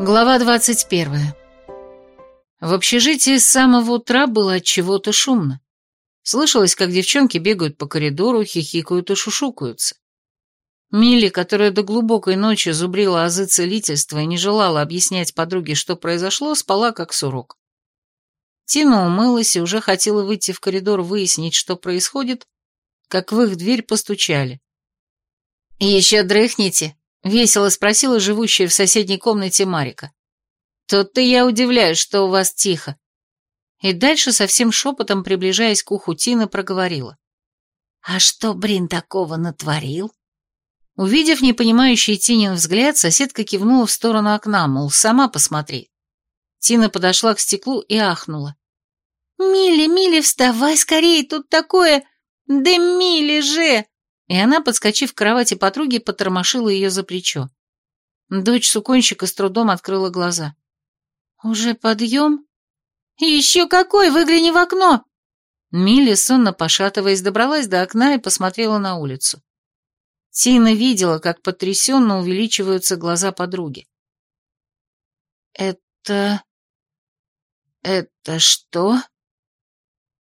Глава 21. В общежитии с самого утра было от чего-то шумно. Слышалось, как девчонки бегают по коридору, хихикают и шушукаются. Милли, которая до глубокой ночи зубрила азы целительства и не желала объяснять подруге, что произошло, спала как сурок. Тина умылась и уже хотела выйти в коридор выяснить, что происходит, как в их дверь постучали. «Еще дрыхните?» — весело спросила живущая в соседней комнате Марика. «Тут-то я удивляюсь, что у вас тихо». И дальше совсем шепотом, приближаясь к уху Тины, проговорила. «А что Брин такого натворил?» Увидев непонимающий Тинин взгляд, соседка кивнула в сторону окна, мол, сама посмотри. Тина подошла к стеклу и ахнула. «Милли, Милли, вставай скорее, тут такое... Да Милли же!» И она, подскочив к кровати подруги, потормошила ее за плечо. Дочь суконщика с трудом открыла глаза. «Уже подъем?» «Еще какой! Выгляни в окно!» Милли, сонно пошатываясь, добралась до окна и посмотрела на улицу. Тина видела, как потрясенно увеличиваются глаза подруги. «Это... это что?»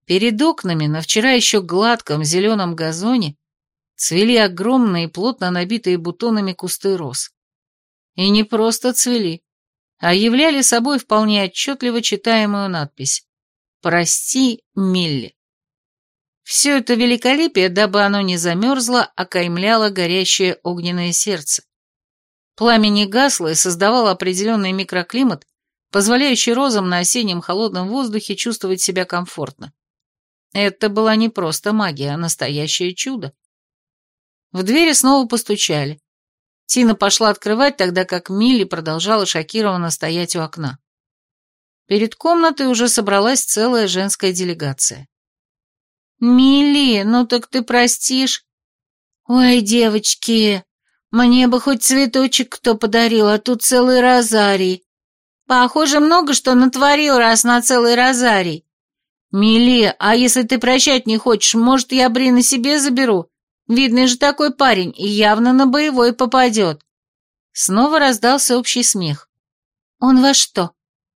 Перед окнами на вчера еще гладком зеленом газоне цвели огромные, плотно набитые бутонами кусты роз. И не просто цвели, а являли собой вполне отчетливо читаемую надпись «Прости, Милли». Все это великолепие, дабы оно не замерзло, окаймляло горящее огненное сердце. Пламя не гасло и создавало определенный микроклимат, позволяющий розам на осеннем холодном воздухе чувствовать себя комфортно. Это была не просто магия, а настоящее чудо. В двери снова постучали. Тина пошла открывать, тогда как Милли продолжала шокированно стоять у окна. Перед комнатой уже собралась целая женская делегация. «Милли, ну так ты простишь?» «Ой, девочки, мне бы хоть цветочек кто подарил, а тут целый розарий. Похоже, много что натворил, раз на целый розарий. «Милли, а если ты прощать не хочешь, может, я Брина себе заберу? Видный же такой парень, и явно на боевой попадет». Снова раздался общий смех. «Он вас что,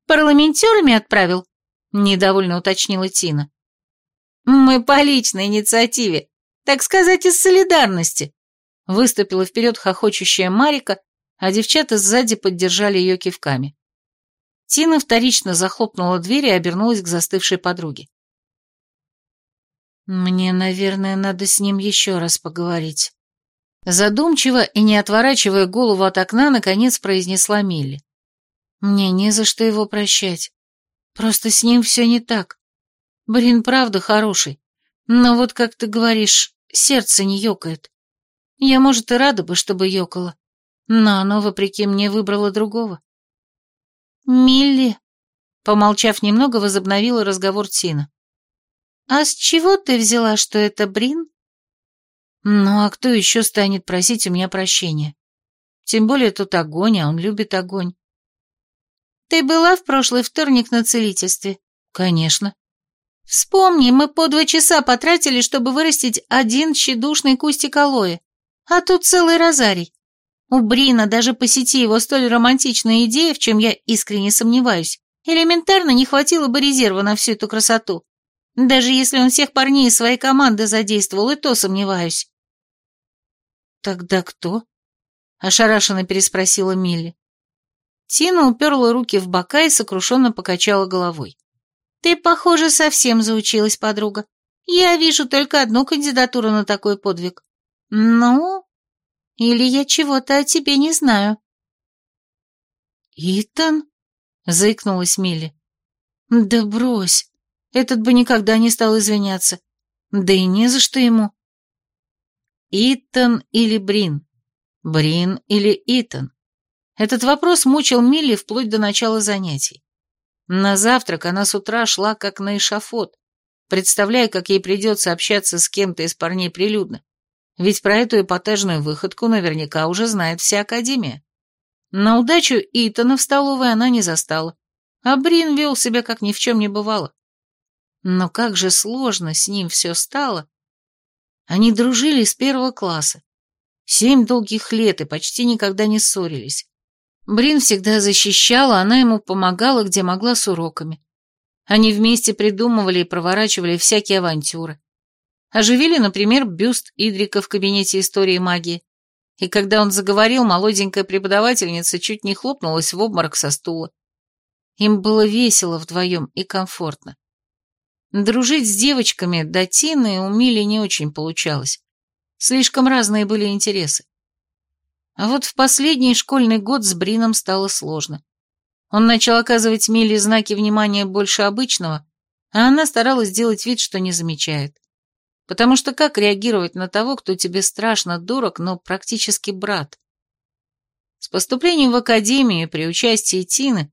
парламентерами отправил?» — недовольно уточнила Тина. «Мы по личной инициативе, так сказать, из солидарности», — выступила вперед хохочущая Марика, а девчата сзади поддержали ее кивками. Тина вторично захлопнула дверь и обернулась к застывшей подруге. «Мне, наверное, надо с ним еще раз поговорить». Задумчиво и не отворачивая голову от окна, наконец произнесла Милли. «Мне не за что его прощать. Просто с ним все не так. Блин, правда хороший. Но вот, как ты говоришь, сердце не ёкает. Я, может, и рада бы, чтобы ёкало, но оно, вопреки мне, выбрало другого. «Милли», — помолчав немного, возобновила разговор Тина. «А с чего ты взяла, что это Брин?» «Ну, а кто еще станет просить у меня прощения? Тем более тут огонь, а он любит огонь». «Ты была в прошлый вторник на целительстве?» «Конечно». «Вспомни, мы по два часа потратили, чтобы вырастить один тщедушный кустик алоэ, а тут целый розарий. У Брина даже по сети его столь романтичная идея, в чем я искренне сомневаюсь, элементарно не хватило бы резерва на всю эту красоту. Даже если он всех парней из своей команды задействовал, и то сомневаюсь. «Тогда кто?» — ошарашенно переспросила Милли. Тина уперла руки в бока и сокрушенно покачала головой. «Ты, похоже, совсем заучилась, подруга. Я вижу только одну кандидатуру на такой подвиг. Ну, или я чего-то о тебе не знаю?» «Итан?» — заикнулась Милли. «Да брось, этот бы никогда не стал извиняться. Да и не за что ему». «Итан или Брин? Брин или Итан?» Этот вопрос мучил Милли вплоть до начала занятий. На завтрак она с утра шла как на эшафот, представляя, как ей придется общаться с кем-то из парней прилюдно. Ведь про эту эпатажную выходку наверняка уже знает вся Академия. На удачу Итана в столовой она не застала, а Брин вел себя, как ни в чем не бывало. Но как же сложно с ним все стало. Они дружили с первого класса. Семь долгих лет и почти никогда не ссорились. Брин всегда защищала, она ему помогала, где могла с уроками. Они вместе придумывали и проворачивали всякие авантюры. Оживили, например, бюст Идрика в кабинете истории магии. И когда он заговорил, молоденькая преподавательница чуть не хлопнулась в обморок со стула. Им было весело вдвоем и комфортно. Дружить с девочками до Тины у Мили не очень получалось. Слишком разные были интересы. А вот в последний школьный год с Брином стало сложно. Он начал оказывать Миле знаки внимания больше обычного, а она старалась делать вид, что не замечает. Потому что как реагировать на того, кто тебе страшно дорог, но практически брат? С поступлением в академию при участии Тины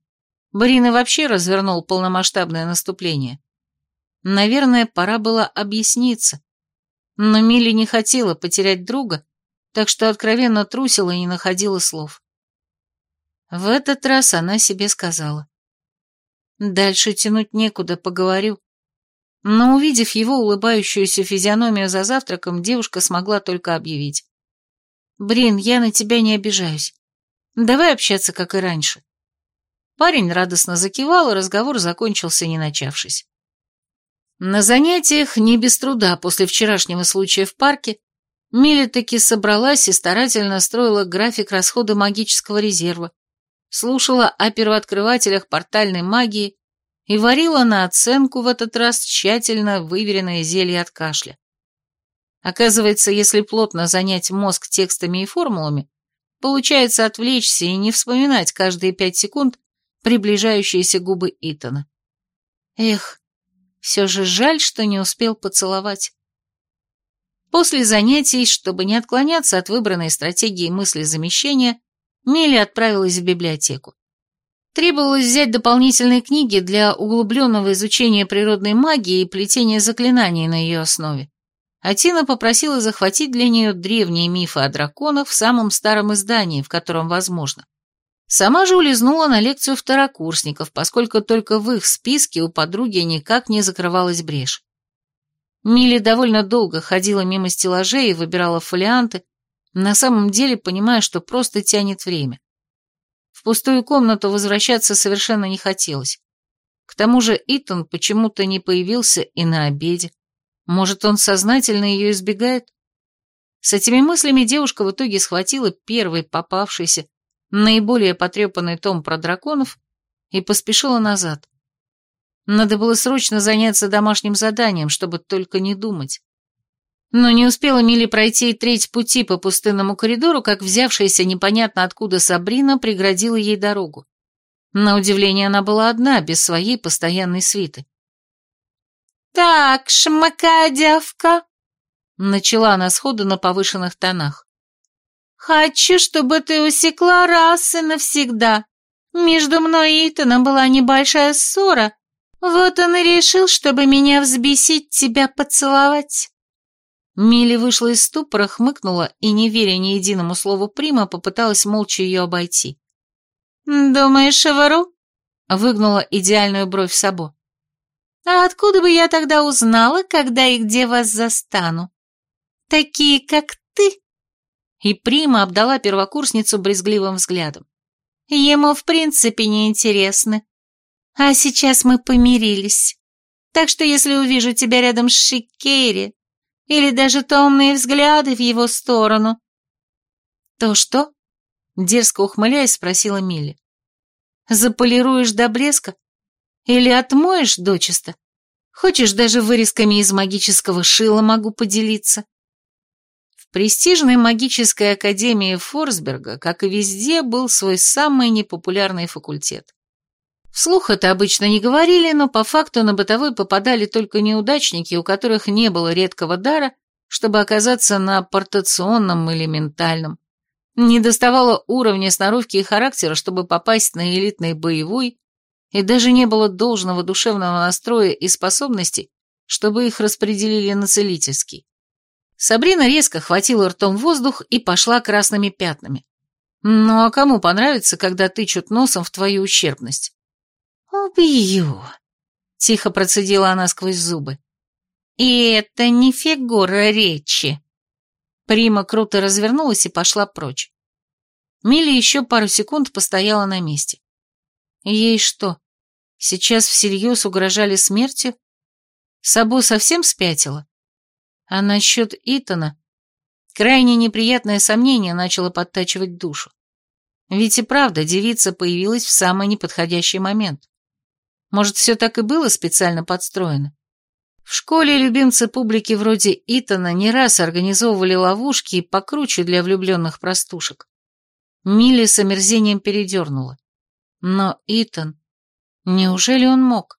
Брин и вообще развернул полномасштабное наступление. Наверное, пора было объясниться. Но Милли не хотела потерять друга, так что откровенно трусила и не находила слов. В этот раз она себе сказала. Дальше тянуть некуда, поговорю. Но увидев его улыбающуюся физиономию за завтраком, девушка смогла только объявить. «Брин, я на тебя не обижаюсь. Давай общаться, как и раньше». Парень радостно закивал, и разговор закончился, не начавшись. На занятиях не без труда после вчерашнего случая в парке Миля таки собралась и старательно строила график расхода магического резерва, слушала о первооткрывателях портальной магии и варила на оценку в этот раз тщательно выверенное зелье от кашля. Оказывается, если плотно занять мозг текстами и формулами, получается отвлечься и не вспоминать каждые пять секунд приближающиеся губы Итана. Эх, все же жаль, что не успел поцеловать. После занятий, чтобы не отклоняться от выбранной стратегии мысли замещения, Милли отправилась в библиотеку. Требовалось взять дополнительные книги для углубленного изучения природной магии и плетения заклинаний на ее основе. А Тина попросила захватить для нее древние мифы о драконах в самом старом издании, в котором возможно. Сама же улизнула на лекцию второкурсников, поскольку только в их списке у подруги никак не закрывалась брешь. Милли довольно долго ходила мимо стеллажей и выбирала фолианты, на самом деле понимая, что просто тянет время. В пустую комнату возвращаться совершенно не хотелось. К тому же Итан почему-то не появился и на обеде. Может, он сознательно ее избегает? С этими мыслями девушка в итоге схватила первый попавшийся, наиболее потрепанный том про драконов и поспешила назад. Надо было срочно заняться домашним заданием, чтобы только не думать. Но не успела Милли пройти треть пути по пустынному коридору, как взявшаяся непонятно откуда Сабрина преградила ей дорогу. На удивление она была одна, без своей постоянной свиты. «Так, шмакая девка», — начала она сходу на повышенных тонах. «Хочу, чтобы ты усекла раз и навсегда. Между мной и Итаном была небольшая ссора, вот он и решил, чтобы меня взбесить, тебя поцеловать». Милли вышла из ступора, хмыкнула и, не веря ни единому слову Прима, попыталась молча ее обойти. «Думаешь, вру?» — выгнула идеальную бровь Сабо. «А откуда бы я тогда узнала, когда и где вас застану? Такие, как ты?» И Прима обдала первокурсницу брезгливым взглядом. «Ему в принципе не интересны. А сейчас мы помирились. Так что если увижу тебя рядом с Шикери, или даже томные взгляды в его сторону. То что? Дерзко ухмыляясь, спросила Милли. Заполируешь до блеска? Или отмоешь дочисто? Хочешь, даже вырезками из магического шила могу поделиться? Престижной магической академии Форсберга, как и везде, был свой самый непопулярный факультет. Вслух это обычно не говорили, но по факту на бытовой попадали только неудачники, у которых не было редкого дара, чтобы оказаться на портационном или ментальном. Не доставало уровня сноровки и характера, чтобы попасть на элитный боевой, и даже не было должного душевного настроя и способностей, чтобы их распределили на целительский. Сабрина резко хватила ртом воздух и пошла красными пятнами. Ну а кому понравится, когда тычут носом в твою ущербность? «Убью!» — тихо процедила она сквозь зубы. «И это не фигура речи!» Прима круто развернулась и пошла прочь. Милли еще пару секунд постояла на месте. Ей что, сейчас всерьез угрожали смертью? Сабо совсем спятила? А насчет Итана? Крайне неприятное сомнение начало подтачивать душу. Ведь и правда девица появилась в самый неподходящий момент. Может, все так и было специально подстроено? В школе любимцы публики вроде Итана не раз организовывали ловушки и покруче для влюбленных простушек. Милли с омерзением передернула. Но Итан... Неужели он мог?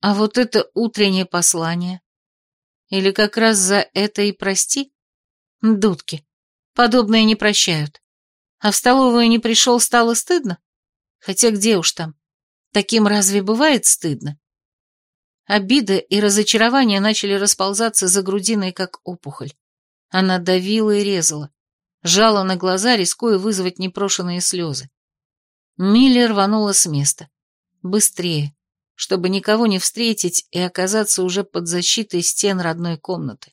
А вот это утреннее послание... Или как раз за это и прости? Дудки. Подобное не прощают. А в столовую не пришел, стало стыдно? Хотя где уж там? Таким разве бывает стыдно? Обида и разочарование начали расползаться за грудиной, как опухоль. Она давила и резала, жала на глаза, рискуя вызвать непрошенные слезы. Милли рванула с места. Быстрее, чтобы никого не встретить и оказаться уже под защитой стен родной комнаты.